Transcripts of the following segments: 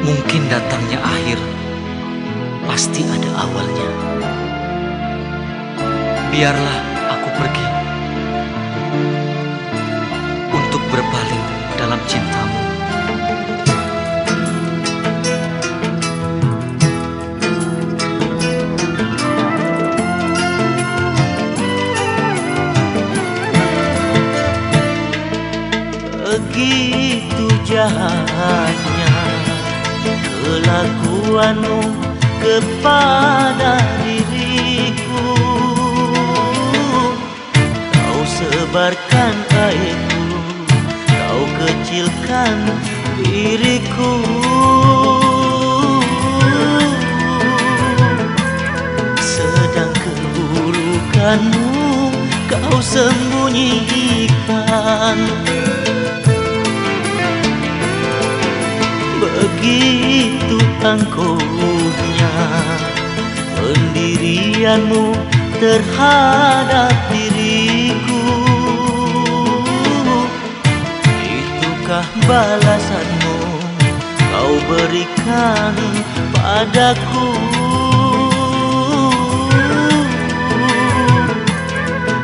Mungkin datangnya akhir pasti ada awalnya. Biarlah aku pergi untuk berpaling dalam cintamu. Begitu jahatnya kelakuanmu kepada diriku. Kau sebarkan aibku Kau kecilkan diriku. Sedang keburukanmu kau sembunyikan angkuhnya pendirianmu terhadap diriku. Itukah balasanmu? Kau berikan padaku.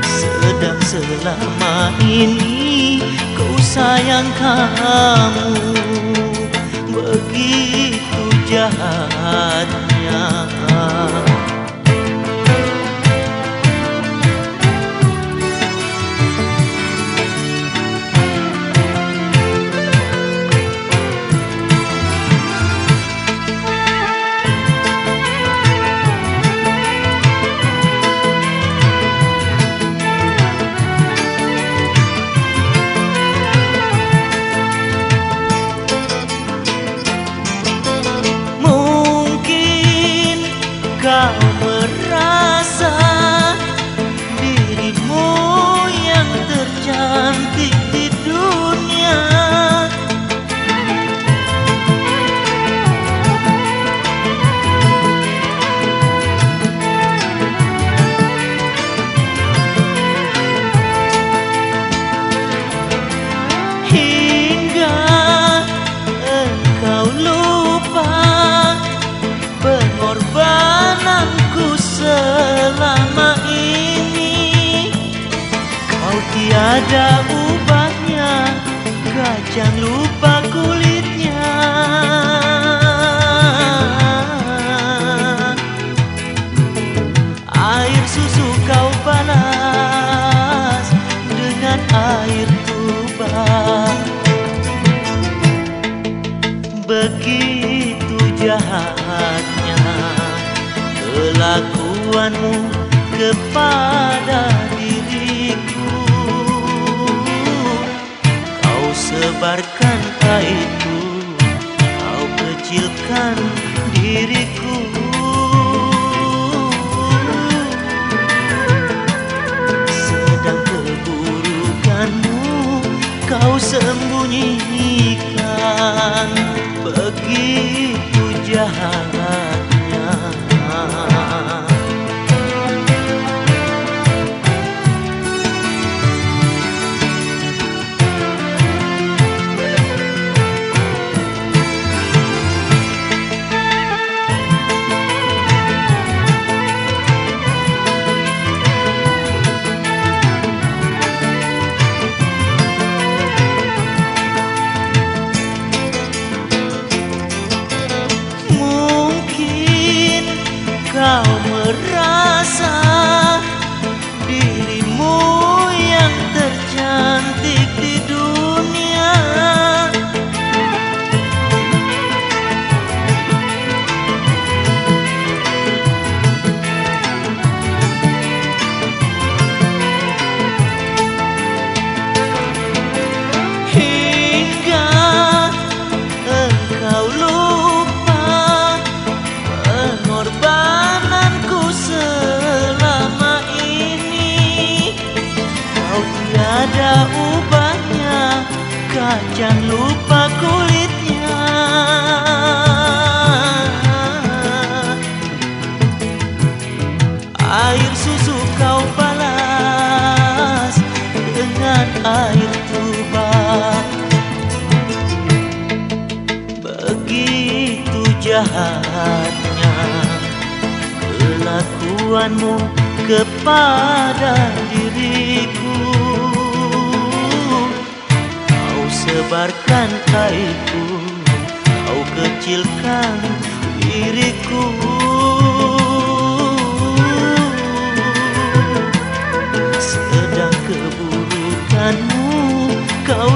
Sedang selama ini kau sayang kamu begitu kau Begitu jahatnya kelakuanmu kepada diriku. Kau sebarkan aibku, kau kecilkan diriku air tuba. Begitu jahatnya Kelakuanmu kepada diriku. Kau sebarkan airku Kau kecilkan diriku. Kau kecilkan diriku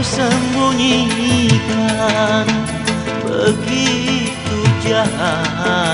sembunyikan Begitu jahat